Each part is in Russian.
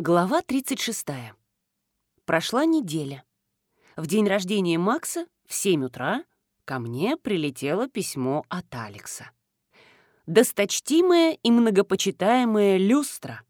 Глава 36. Прошла неделя. В день рождения Макса в 7 утра ко мне прилетело письмо от Алекса. «Досточтимая и многопочитаемая люстра.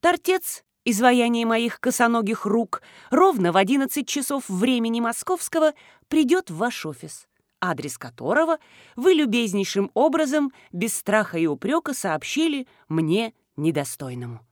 Тортец, изваяние моих косоногих рук, ровно в 11 часов времени московского придет в ваш офис, адрес которого вы любезнейшим образом, без страха и упрека сообщили мне недостойному.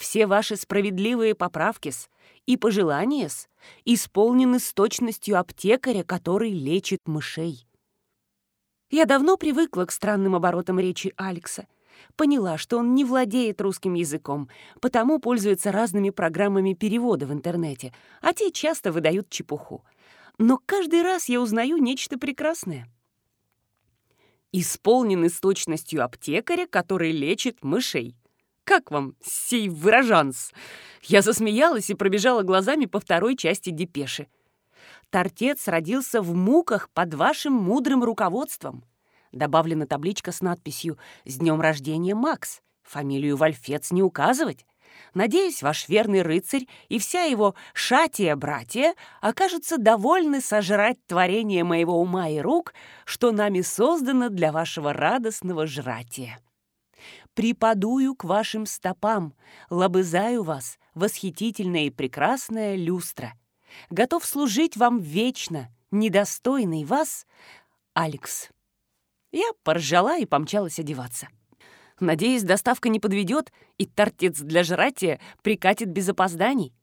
Все ваши справедливые поправки с и пожелания с исполнены с точностью аптекаря, который лечит мышей. Я давно привыкла к странным оборотам речи Алекса. Поняла, что он не владеет русским языком, потому пользуется разными программами перевода в интернете, а те часто выдают чепуху. Но каждый раз я узнаю нечто прекрасное. Исполнены с точностью аптекаря, который лечит мышей. Как вам сей выражанс?» Я засмеялась и пробежала глазами по второй части депеши. «Тортец родился в муках под вашим мудрым руководством». Добавлена табличка с надписью «С днем рождения, Макс». Фамилию Вольфец не указывать. Надеюсь, ваш верный рыцарь и вся его шатия-братья окажутся довольны сожрать творение моего ума и рук, что нами создано для вашего радостного жратия припадую к вашим стопам, лобызаю вас, восхитительная и прекрасная люстра. Готов служить вам вечно, недостойный вас, Алекс. Я поржала и помчалась одеваться. Надеюсь, доставка не подведет, и тортец для жратия прикатит без опозданий.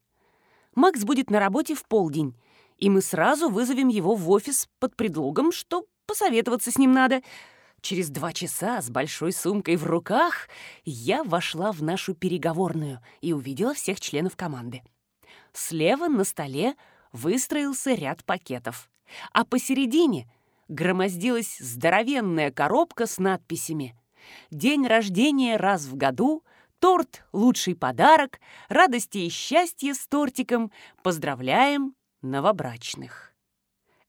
Макс будет на работе в полдень, и мы сразу вызовем его в офис под предлогом, что посоветоваться с ним надо — Через два часа с большой сумкой в руках я вошла в нашу переговорную и увидела всех членов команды. Слева на столе выстроился ряд пакетов, а посередине громоздилась здоровенная коробка с надписями «День рождения раз в году», «Торт – лучший подарок», «Радости и счастья с тортиком», «Поздравляем новобрачных».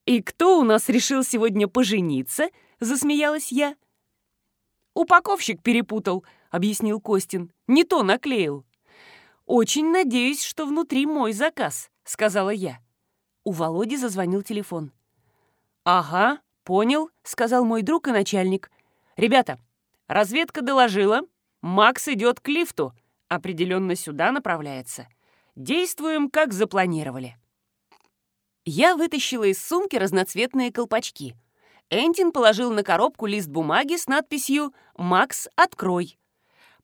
«И кто у нас решил сегодня пожениться?» — засмеялась я. «Упаковщик перепутал», — объяснил Костин. «Не то наклеил». «Очень надеюсь, что внутри мой заказ», — сказала я. У Володи зазвонил телефон. «Ага, понял», — сказал мой друг и начальник. «Ребята, разведка доложила. Макс идет к лифту. Определенно сюда направляется. Действуем, как запланировали». Я вытащила из сумки разноцветные колпачки — Энтин положил на коробку лист бумаги с надписью «Макс, открой».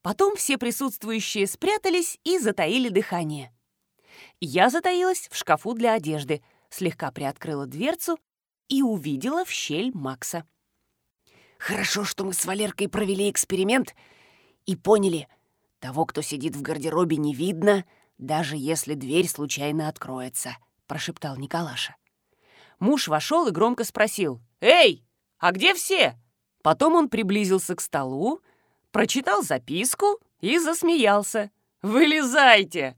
Потом все присутствующие спрятались и затаили дыхание. Я затаилась в шкафу для одежды, слегка приоткрыла дверцу и увидела в щель Макса. «Хорошо, что мы с Валеркой провели эксперимент и поняли, того, кто сидит в гардеробе, не видно, даже если дверь случайно откроется», — прошептал Николаша. Муж вошел и громко спросил — «Эй, а где все?» Потом он приблизился к столу, прочитал записку и засмеялся. «Вылезайте!»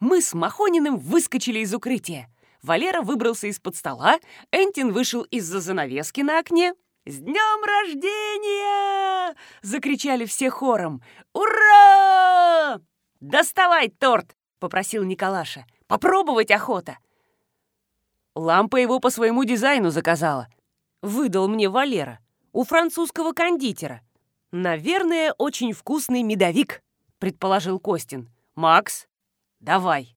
Мы с Махониным выскочили из укрытия. Валера выбрался из-под стола, Энтин вышел из-за занавески на окне. «С днем рождения!» — закричали все хором. «Ура!» «Доставай торт!» — попросил Николаша. «Попробовать охота!» Лампа его по своему дизайну заказала выдал мне Валера у французского кондитера. Наверное, очень вкусный медовик, предположил Костин. Макс, давай.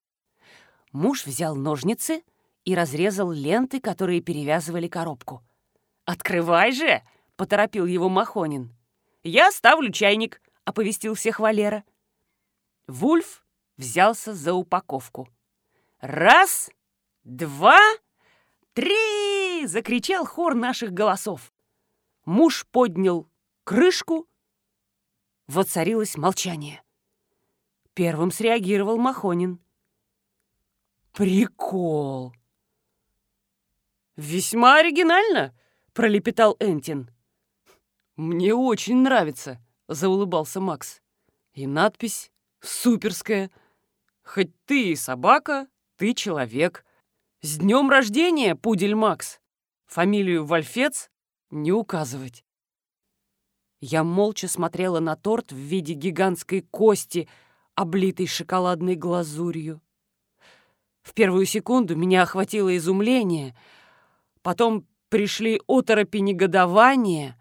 Муж взял ножницы и разрезал ленты, которые перевязывали коробку. «Открывай же!» — поторопил его Махонин. «Я ставлю чайник», — оповестил всех Валера. Вульф взялся за упаковку. «Раз, два, три!» закричал хор наших голосов. Муж поднял крышку. Воцарилось молчание. Первым среагировал Махонин. «Прикол!» «Весьма оригинально!» — пролепетал Энтин. «Мне очень нравится!» — заулыбался Макс. «И надпись суперская. Хоть ты и собака, ты человек. С днем рождения, пудель Макс!» Фамилию Вольфец не указывать. Я молча смотрела на торт в виде гигантской кости, облитый шоколадной глазурью. В первую секунду меня охватило изумление, потом пришли оторопи негодования,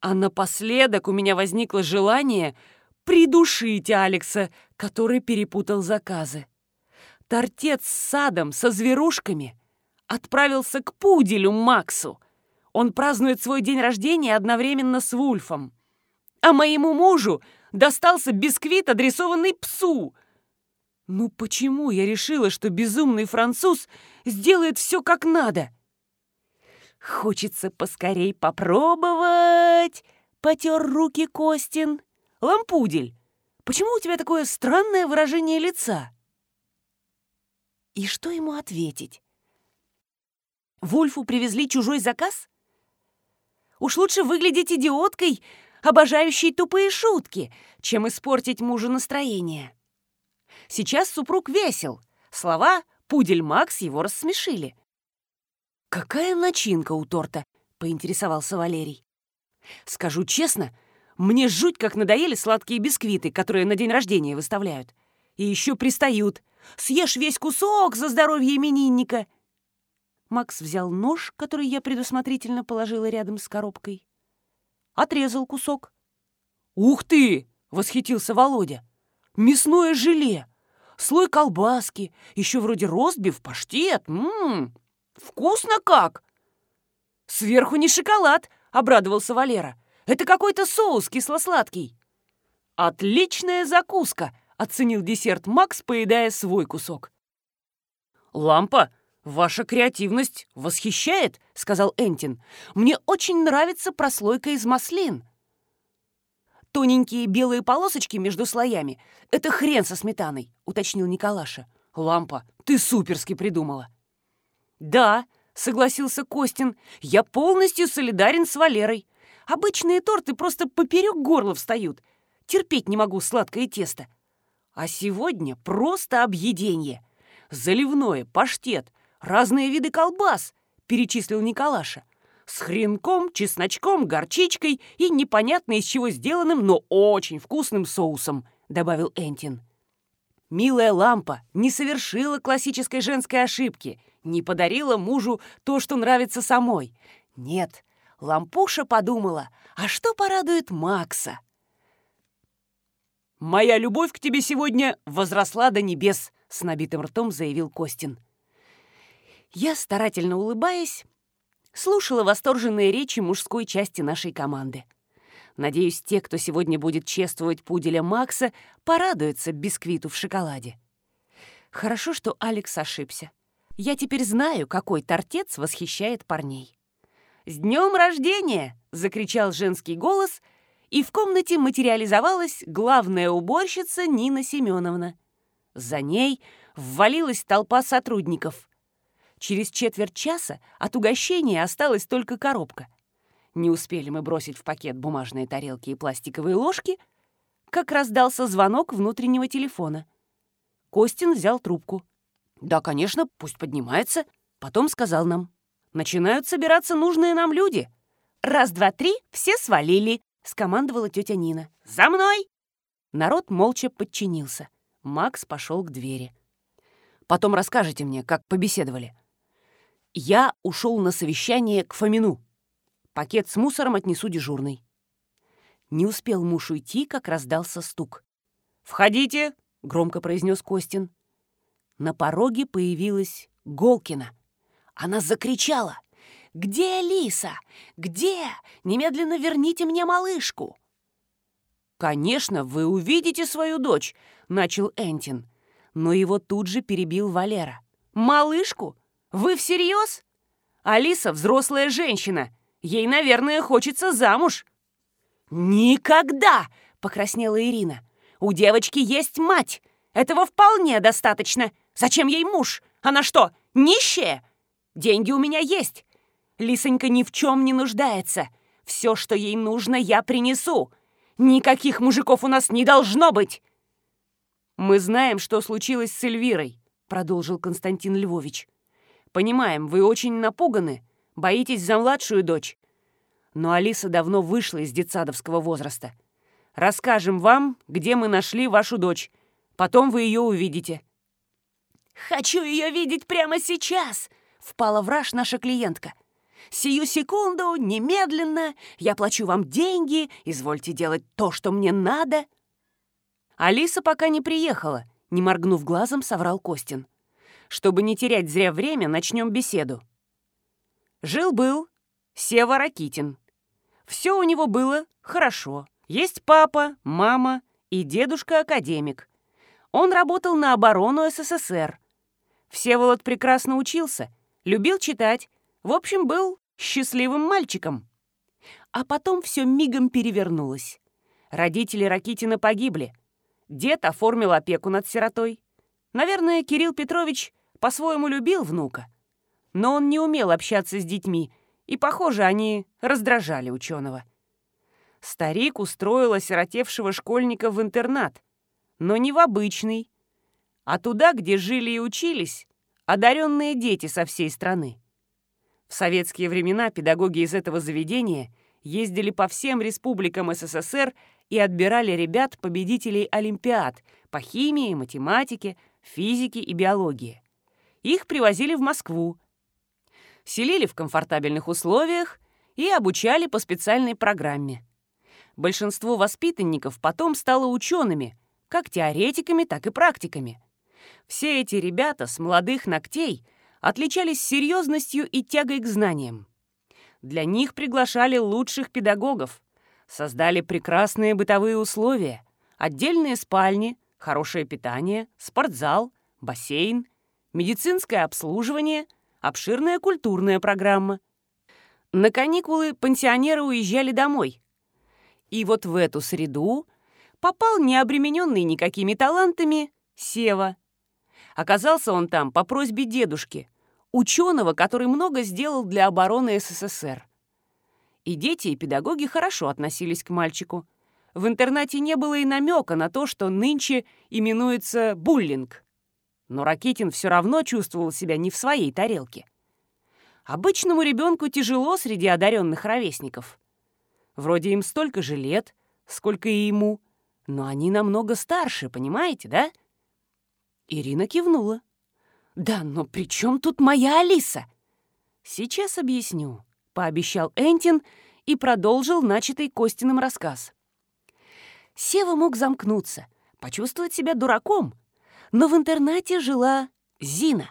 а напоследок у меня возникло желание придушить Алекса, который перепутал заказы. Тортец с садом, со зверушками отправился к пуделю Максу. Он празднует свой день рождения одновременно с Вульфом. А моему мужу достался бисквит, адресованный псу. Ну почему я решила, что безумный француз сделает все как надо? Хочется поскорей попробовать, потер руки Костин. Лампудель, почему у тебя такое странное выражение лица? И что ему ответить? Вульфу привезли чужой заказ? Уж лучше выглядеть идиоткой, обожающей тупые шутки, чем испортить мужу настроение. Сейчас супруг весел. Слова «пудель Макс» его рассмешили. «Какая начинка у торта?» — поинтересовался Валерий. «Скажу честно, мне жуть как надоели сладкие бисквиты, которые на день рождения выставляют. И еще пристают. Съешь весь кусок за здоровье именинника!» Макс взял нож, который я предусмотрительно положила рядом с коробкой. Отрезал кусок. «Ух ты!» — восхитился Володя. «Мясное желе! Слой колбаски, еще вроде ростбиф, паштет. Ммм, вкусно как!» «Сверху не шоколад!» — обрадовался Валера. «Это какой-то соус кисло-сладкий». «Отличная закуска!» — оценил десерт Макс, поедая свой кусок. «Лампа, «Ваша креативность восхищает», — сказал Энтин. «Мне очень нравится прослойка из маслин». «Тоненькие белые полосочки между слоями — это хрен со сметаной», — уточнил Николаша. «Лампа, ты суперски придумала». «Да», — согласился Костин, — «я полностью солидарен с Валерой. Обычные торты просто поперек горла встают. Терпеть не могу сладкое тесто. А сегодня просто объедение. Заливное, паштет, разные виды колбас», — перечислил Николаша. «С хренком, чесночком, горчичкой и непонятно из чего сделанным, но очень вкусным соусом», — добавил Энтин. Милая лампа не совершила классической женской ошибки, не подарила мужу то, что нравится самой. Нет, лампуша подумала, а что порадует Макса? «Моя любовь к тебе сегодня возросла до небес», — с набитым ртом заявил Костин. Я, старательно улыбаясь, слушала восторженные речи мужской части нашей команды. Надеюсь, те, кто сегодня будет чествовать пуделя Макса, порадуются бисквиту в шоколаде. Хорошо, что Алекс ошибся. Я теперь знаю, какой тортец восхищает парней. «С днем рождения!» — закричал женский голос, и в комнате материализовалась главная уборщица Нина Семеновна. За ней ввалилась толпа сотрудников. Через четверть часа от угощения осталась только коробка. Не успели мы бросить в пакет бумажные тарелки и пластиковые ложки, как раздался звонок внутреннего телефона. Костин взял трубку. «Да, конечно, пусть поднимается», потом сказал нам. «Начинают собираться нужные нам люди». «Раз, два, три, все свалили», — скомандовала тетя Нина. «За мной!» Народ молча подчинился. Макс пошел к двери. «Потом расскажете мне, как побеседовали», я ушел на совещание к Фомину. Пакет с мусором отнесу дежурный. Не успел муж уйти, как раздался стук. «Входите!» — громко произнес Костин. На пороге появилась Голкина. Она закричала. «Где Лиса? Где? Немедленно верните мне малышку!» «Конечно, вы увидите свою дочь», — начал Энтин. Но его тут же перебил Валера. «Малышку? Вы всерьез? Алиса взрослая женщина. Ей, наверное, хочется замуж. Никогда, покраснела Ирина. У девочки есть мать. Этого вполне достаточно. Зачем ей муж? Она что, нищая? Деньги у меня есть. Лисонька ни в чем не нуждается. Все, что ей нужно, я принесу. Никаких мужиков у нас не должно быть. Мы знаем, что случилось с Эльвирой, продолжил Константин Львович. Понимаем, вы очень напуганы, боитесь за младшую дочь. Но Алиса давно вышла из детсадовского возраста. Расскажем вам, где мы нашли вашу дочь, Потом вы ее увидите». «Хочу ее видеть прямо сейчас!» — впала в раж наша клиентка. «Сию секунду, немедленно, я плачу вам деньги, извольте делать то, что мне надо». Алиса пока не приехала, не моргнув глазом, соврал Костин. Чтобы не терять зря время, начнем беседу. Жил-был Сева Ракитин. Все у него было хорошо. Есть папа, мама и дедушка-академик. Он работал на оборону СССР. Всеволод прекрасно учился, любил читать, в общем, был счастливым мальчиком. А потом все мигом перевернулось. Родители Ракитина погибли. Дед оформил опеку над сиротой. Наверное, Кирилл Петрович по-своему любил внука. Но он не умел общаться с детьми, и, похоже, они раздражали ученого. Старик устроил осиротевшего школьника в интернат, но не в обычный, а туда, где жили и учились одаренные дети со всей страны. В советские времена педагоги из этого заведения ездили по всем республикам СССР и отбирали ребят-победителей Олимпиад по химии, математике, физике и биологии. Их привозили в Москву, селили в комфортабельных условиях и обучали по специальной программе. Большинство воспитанников потом стало учеными, как теоретиками, так и практиками. Все эти ребята с молодых ногтей отличались серьезностью и тягой к знаниям. Для них приглашали лучших педагогов, создали прекрасные бытовые условия, отдельные спальни, хорошее питание, спортзал, бассейн, медицинское обслуживание, обширная культурная программа. На каникулы пенсионеры уезжали домой. И вот в эту среду попал необремененный никакими талантами Сева. Оказался он там по просьбе дедушки, ученого, который много сделал для обороны СССР. И дети, и педагоги хорошо относились к мальчику. В интернате не было и намека на то, что нынче именуется буллинг. Но Ракитин все равно чувствовал себя не в своей тарелке. Обычному ребенку тяжело среди одаренных ровесников. Вроде им столько же лет, сколько и ему, но они намного старше, понимаете, да? Ирина кивнула. «Да, но при чем тут моя Алиса?» «Сейчас объясню», — пообещал Энтин и продолжил начатый Костиным рассказ. Сева мог замкнуться, почувствовать себя дураком, но в интернате жила Зина.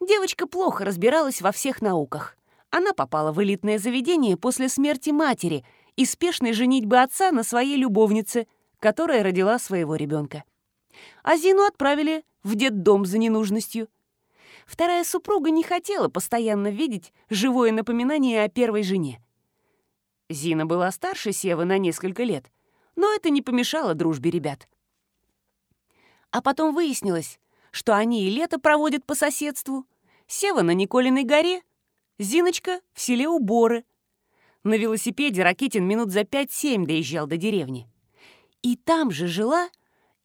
Девочка плохо разбиралась во всех науках. Она попала в элитное заведение после смерти матери и спешной женитьбы отца на своей любовнице, которая родила своего ребенка. А Зину отправили в детдом за ненужностью. Вторая супруга не хотела постоянно видеть живое напоминание о первой жене. Зина была старше Севы на несколько лет, но это не помешало дружбе ребят. А потом выяснилось, что они и лето проводят по соседству. Сева на Николиной горе, Зиночка в селе Уборы. На велосипеде Ракитин минут за 5-7 доезжал до деревни. И там же жила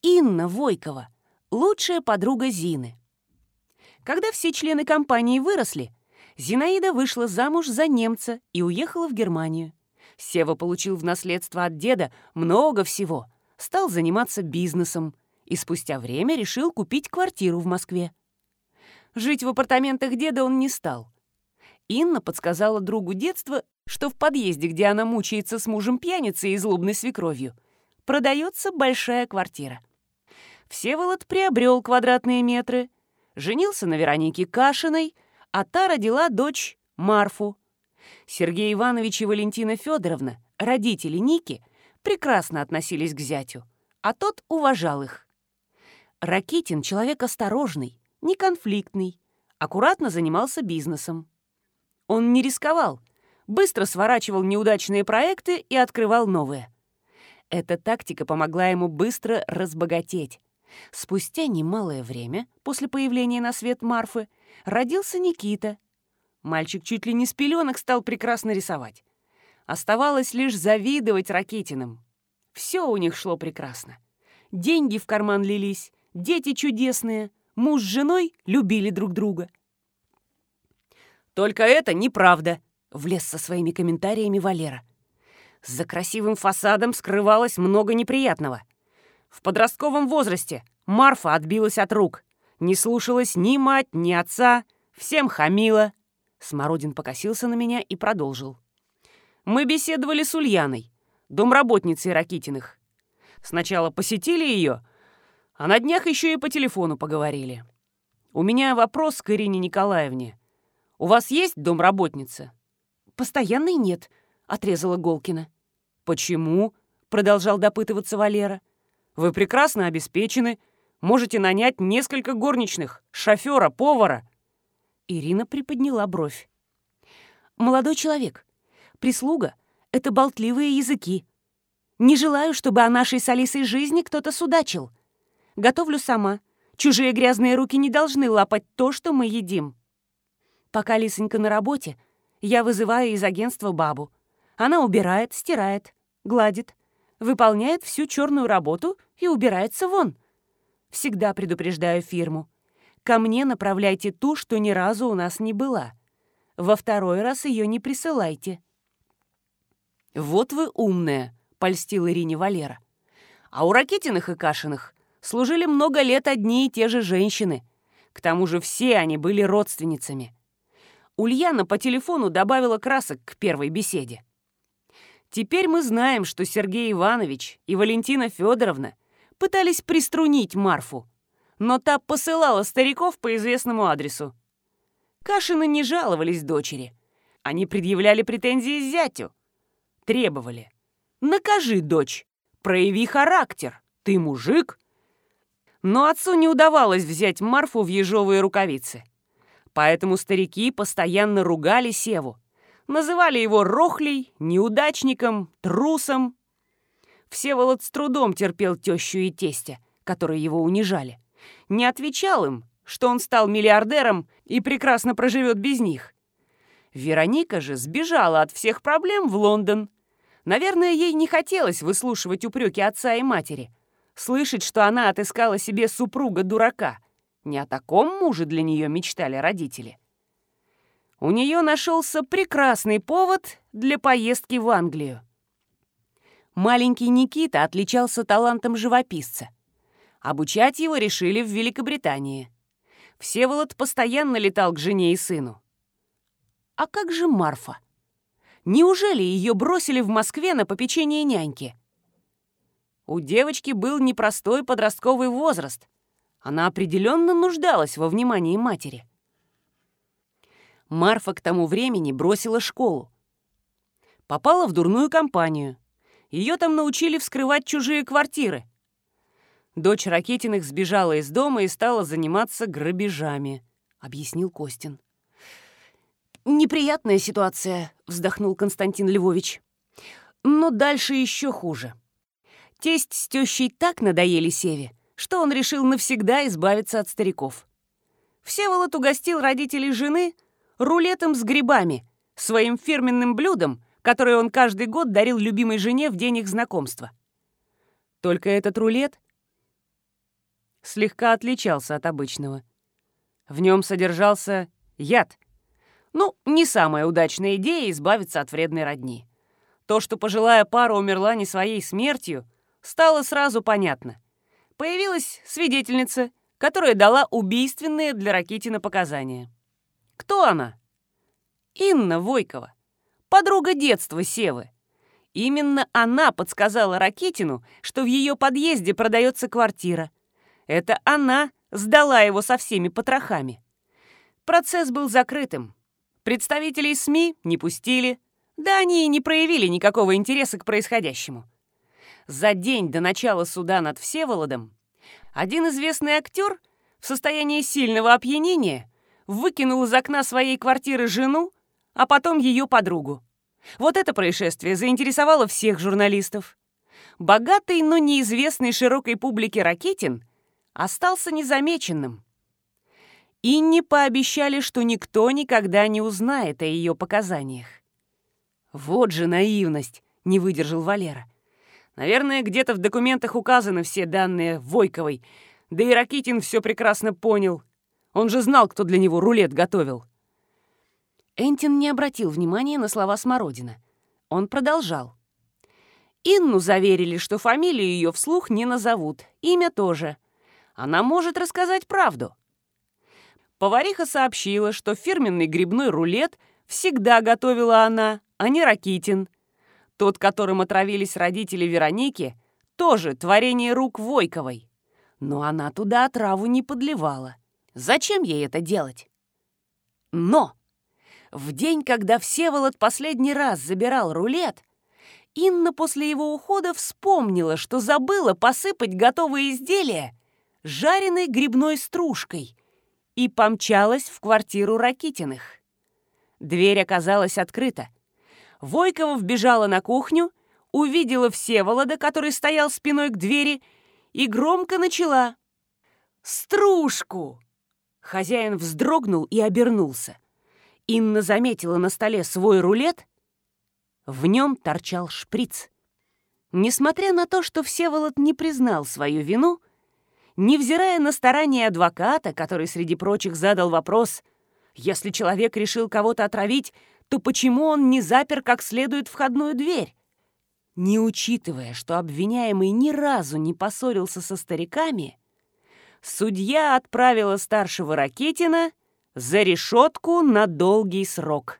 Инна Войкова, лучшая подруга Зины. Когда все члены компании выросли, Зинаида вышла замуж за немца и уехала в Германию. Сева получил в наследство от деда много всего, стал заниматься бизнесом, и спустя время решил купить квартиру в Москве. Жить в апартаментах деда он не стал. Инна подсказала другу детства, что в подъезде, где она мучается с мужем пьяницей и злобной свекровью, продается большая квартира. Всеволод приобрел квадратные метры, женился на Веронике Кашиной, а та родила дочь Марфу. Сергей Иванович и Валентина Федоровна, родители Ники, прекрасно относились к зятю, а тот уважал их. Ракитин — человек осторожный, неконфликтный, аккуратно занимался бизнесом. Он не рисковал, быстро сворачивал неудачные проекты и открывал новые. Эта тактика помогла ему быстро разбогатеть. Спустя немалое время, после появления на свет Марфы, родился Никита. Мальчик чуть ли не с пеленок стал прекрасно рисовать. Оставалось лишь завидовать Ракитиным. Все у них шло прекрасно. Деньги в карман лились, дети чудесные, муж с женой любили друг друга. «Только это неправда», — влез со своими комментариями Валера. За красивым фасадом скрывалось много неприятного. В подростковом возрасте Марфа отбилась от рук. Не слушалась ни мать, ни отца. Всем хамила. Смородин покосился на меня и продолжил. Мы беседовали с Ульяной, домработницей Ракитиных. Сначала посетили ее, а на днях еще и по телефону поговорили. У меня вопрос к Ирине Николаевне. У вас есть домработница? Постоянной нет, отрезала Голкина. Почему? Продолжал допытываться Валера. Вы прекрасно обеспечены, можете нанять несколько горничных, шофера, повара. Ирина приподняла бровь. «Молодой человек, прислуга — это болтливые языки. Не желаю, чтобы о нашей с Алисой жизни кто-то судачил. Готовлю сама. Чужие грязные руки не должны лапать то, что мы едим. Пока Лисонька на работе, я вызываю из агентства бабу. Она убирает, стирает, гладит, выполняет всю черную работу и убирается вон. Всегда предупреждаю фирму. Ко мне направляйте ту, что ни разу у нас не была. Во второй раз ее не присылайте. «Вот вы умная», — польстил Ирине Валера. «А у Ракетиных и Кашиных служили много лет одни и те же женщины. К тому же все они были родственницами. Ульяна по телефону добавила красок к первой беседе. Теперь мы знаем, что Сергей Иванович и Валентина Федоровна пытались приструнить Марфу, но та посылала стариков по известному адресу. Кашины не жаловались дочери. Они предъявляли претензии зятю. Требовали. «Накажи, дочь! Прояви характер! Ты мужик!» Но отцу не удавалось взять Марфу в ежовые рукавицы. Поэтому старики постоянно ругали Севу. Называли его рохлей, неудачником, трусом. Всеволод с трудом терпел тещу и тестя, которые его унижали не отвечал им, что он стал миллиардером и прекрасно проживет без них. Вероника же сбежала от всех проблем в Лондон. Наверное, ей не хотелось выслушивать упреки отца и матери, слышать, что она отыскала себе супруга-дурака. Не о таком муже для нее мечтали родители. У нее нашелся прекрасный повод для поездки в Англию. Маленький Никита отличался талантом живописца. Обучать его решили в Великобритании. Всеволод постоянно летал к жене и сыну. А как же Марфа? Неужели ее бросили в Москве на попечение няньки? У девочки был непростой подростковый возраст. Она определенно нуждалась во внимании матери. Марфа к тому времени бросила школу. Попала в дурную компанию. Ее там научили вскрывать чужие квартиры. Дочь Ракетиных сбежала из дома и стала заниматься грабежами», — объяснил Костин. «Неприятная ситуация», — вздохнул Константин Львович. «Но дальше еще хуже. Тесть с тещей так надоели Севе, что он решил навсегда избавиться от стариков. Всеволод угостил родителей жены рулетом с грибами, своим фирменным блюдом, которое он каждый год дарил любимой жене в день их знакомства. Только этот рулет слегка отличался от обычного. В нем содержался яд. Ну, не самая удачная идея избавиться от вредной родни. То, что пожилая пара умерла не своей смертью, стало сразу понятно. Появилась свидетельница, которая дала убийственные для Ракитина показания. Кто она? Инна Войкова, подруга детства Севы. Именно она подсказала Ракитину, что в ее подъезде продается квартира, это она сдала его со всеми потрохами. Процесс был закрытым. Представителей СМИ не пустили, да они и не проявили никакого интереса к происходящему. За день до начала суда над Всеволодом один известный актер в состоянии сильного опьянения выкинул из окна своей квартиры жену, а потом ее подругу. Вот это происшествие заинтересовало всех журналистов. Богатый, но неизвестный широкой публике Ракетин остался незамеченным. Инне пообещали, что никто никогда не узнает о ее показаниях. «Вот же наивность!» — не выдержал Валера. «Наверное, где-то в документах указаны все данные Войковой, да и Ракитин все прекрасно понял. Он же знал, кто для него рулет готовил». Энтин не обратил внимания на слова Смородина. Он продолжал. Инну заверили, что фамилию ее вслух не назовут, имя тоже — Она может рассказать правду. Повариха сообщила, что фирменный грибной рулет всегда готовила она, а не Ракитин. Тот, которым отравились родители Вероники, тоже творение рук Войковой. Но она туда отраву не подливала. Зачем ей это делать? Но в день, когда Всеволод последний раз забирал рулет, Инна после его ухода вспомнила, что забыла посыпать готовые изделия жареной грибной стружкой и помчалась в квартиру Ракитиных. Дверь оказалась открыта. Войкова вбежала на кухню, увидела Всеволода, который стоял спиной к двери, и громко начала. «Стружку!» Хозяин вздрогнул и обернулся. Инна заметила на столе свой рулет. В нем торчал шприц. Несмотря на то, что Всеволод не признал свою вину, невзирая на старания адвоката, который, среди прочих, задал вопрос, если человек решил кого-то отравить, то почему он не запер как следует входную дверь? Не учитывая, что обвиняемый ни разу не поссорился со стариками, судья отправила старшего Ракетина за решетку на долгий срок.